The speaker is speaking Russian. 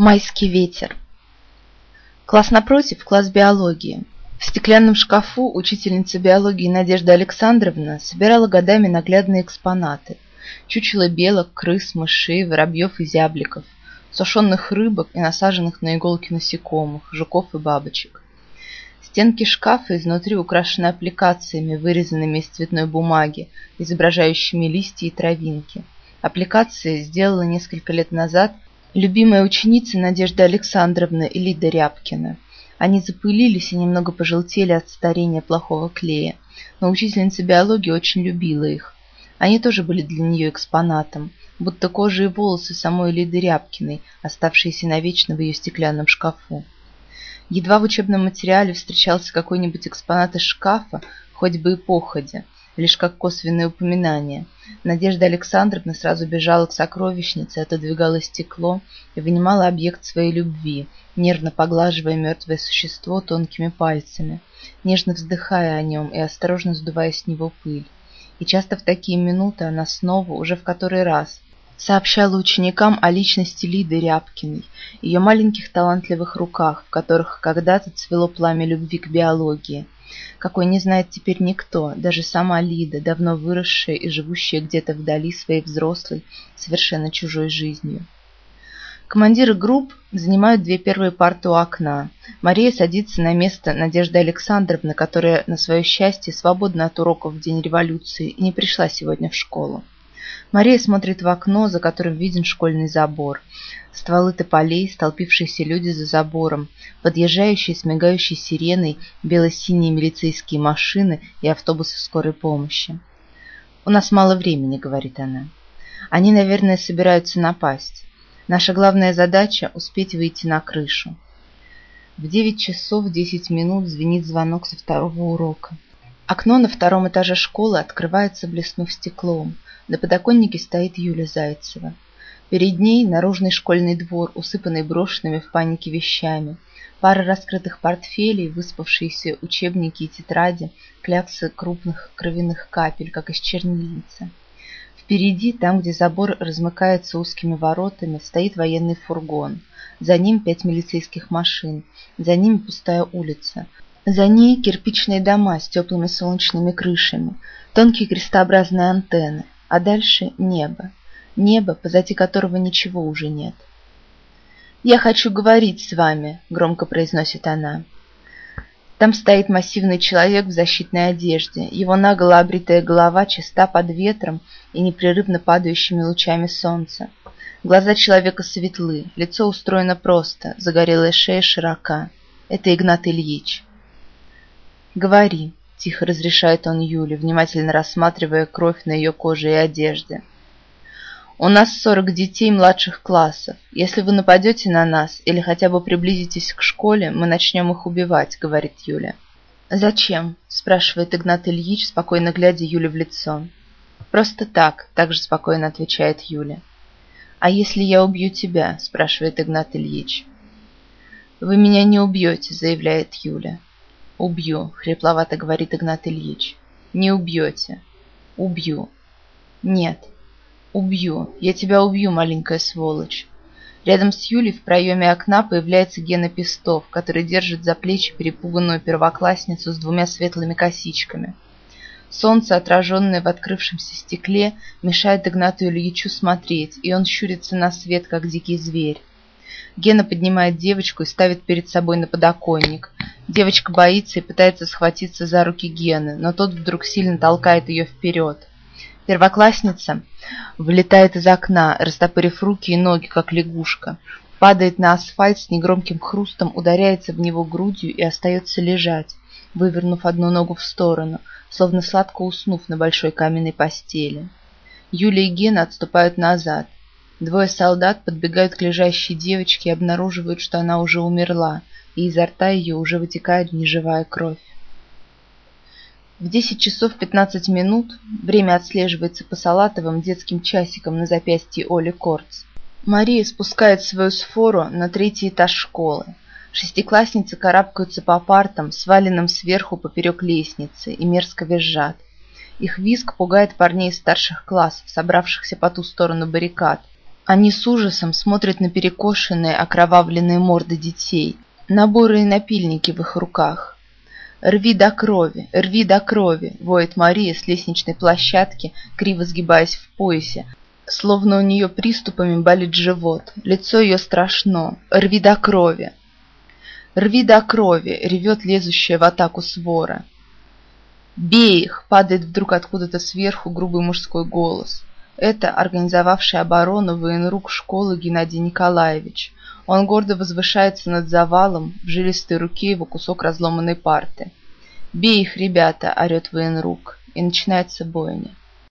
Майский ветер. Класс напротив – класс биологии. В стеклянном шкафу учительница биологии Надежда Александровна собирала годами наглядные экспонаты. Чучело белок, крыс, мышей, воробьев и зябликов, сушеных рыбок и насаженных на иголки насекомых, жуков и бабочек. Стенки шкафа изнутри украшены аппликациями, вырезанными из цветной бумаги, изображающими листья и травинки. Аппликации сделала несколько лет назад любимая ученица Надежда Александровна и Лида Рябкина. Они запылились и немного пожелтели от старения плохого клея, но учительница биологии очень любила их. Они тоже были для нее экспонатом, будто кожа и волосы самой Лиды Рябкиной, оставшиеся навечно в ее стеклянном шкафу. Едва в учебном материале встречался какой-нибудь экспонат из шкафа, хоть бы и походя, лишь как косвенное упоминание. Надежда Александровна сразу бежала к сокровищнице, отодвигала стекло и вынимала объект своей любви, нервно поглаживая мертвое существо тонкими пальцами, нежно вздыхая о нем и осторожно сдувая с него пыль. И часто в такие минуты она снова, уже в который раз, сообщала ученикам о личности Лиды Рябкиной, ее маленьких талантливых руках, в которых когда-то цвело пламя любви к биологии – какой не знает теперь никто, даже сама Лида, давно выросшая и живущая где-то вдали своей взрослой, совершенно чужой жизнью. Командиры групп занимают две первые парты у окна. Мария садится на место Надежды Александровны, которая, на свое счастье, свободна от уроков в день революции и не пришла сегодня в школу. Мария смотрит в окно, за которым виден школьный забор. Стволы тополей, столпившиеся люди за забором, подъезжающие с мигающей сиреной бело-синие милицейские машины и автобусы скорой помощи. «У нас мало времени», — говорит она. «Они, наверное, собираются напасть. Наша главная задача — успеть выйти на крышу». В девять часов десять минут звенит звонок со второго урока. Окно на втором этаже школы открывается, блеснув стеклом. На подоконнике стоит Юля Зайцева. Перед ней наружный школьный двор, усыпанный брошенными в панике вещами, пара раскрытых портфелей, выспавшиеся учебники и тетради, кляксы крупных кровяных капель, как из чернильницы. Впереди, там, где забор размыкается узкими воротами, стоит военный фургон. За ним пять милицейских машин, за ними пустая улица. За ней кирпичные дома с теплыми солнечными крышами, тонкие крестообразные антенны, а дальше небо небо, позади которого ничего уже нет. «Я хочу говорить с вами», — громко произносит она. Там стоит массивный человек в защитной одежде. Его наголо обритая голова чиста под ветром и непрерывно падающими лучами солнца. Глаза человека светлы, лицо устроено просто, загорелая шея широка. Это Игнат Ильич. «Говори», — тихо разрешает он Юле, внимательно рассматривая кровь на ее коже и одежде. У нас сорок детей младших классов. Если вы нападете на нас или хотя бы приблизитесь к школе, мы начнем их убивать», — говорит Юля. «Зачем?» — спрашивает Игнат Ильич, спокойно глядя Юле в лицо. «Просто так», — также спокойно отвечает Юля. «А если я убью тебя?» — спрашивает Игнат Ильич. «Вы меня не убьете», — заявляет Юля. «Убью», — хрипловато говорит Игнат Ильич. «Не убьете». «Убью». «Нет». «Убью! Я тебя убью, маленькая сволочь!» Рядом с Юлей в проеме окна появляется Гена Пестов, который держит за плечи перепуганную первоклассницу с двумя светлыми косичками. Солнце, отраженное в открывшемся стекле, мешает Игнату Ильичу смотреть, и он щурится на свет, как дикий зверь. Гена поднимает девочку и ставит перед собой на подоконник. Девочка боится и пытается схватиться за руки Гены, но тот вдруг сильно толкает ее вперед. Первоклассница вылетает из окна, растопырив руки и ноги, как лягушка, падает на асфальт с негромким хрустом, ударяется в него грудью и остается лежать, вывернув одну ногу в сторону, словно сладко уснув на большой каменной постели. Юля и Гена отступают назад. Двое солдат подбегают к лежащей девочке и обнаруживают, что она уже умерла, и изо рта ее уже вытекает неживая кровь. В 10 часов 15 минут время отслеживается по салатовым детским часикам на запястье Оли Корц. Мария спускает свою сфору на третий этаж школы. Шестиклассницы карабкаются по партам, сваленным сверху поперек лестницы, и мерзко визжат. Их визг пугает парней старших классов, собравшихся по ту сторону баррикад. Они с ужасом смотрят на перекошенные, окровавленные морды детей, наборы и напильники в их руках. «Рви до крови! Рви до крови!» — воет Мария с лестничной площадки, криво сгибаясь в поясе, словно у нее приступами болит живот. Лицо ее страшно. «Рви до крови!» «Рви до крови!» — ревет лезущая в атаку свора. «Бей их!» — падает вдруг откуда-то сверху грубый мужской голос. Это организовавший оборону военрук школы Геннадий Николаевич. Он гордо возвышается над завалом, в жилистой руке его кусок разломанной парты. «Бей их, ребята!» — орет военрук, и начинается бойня.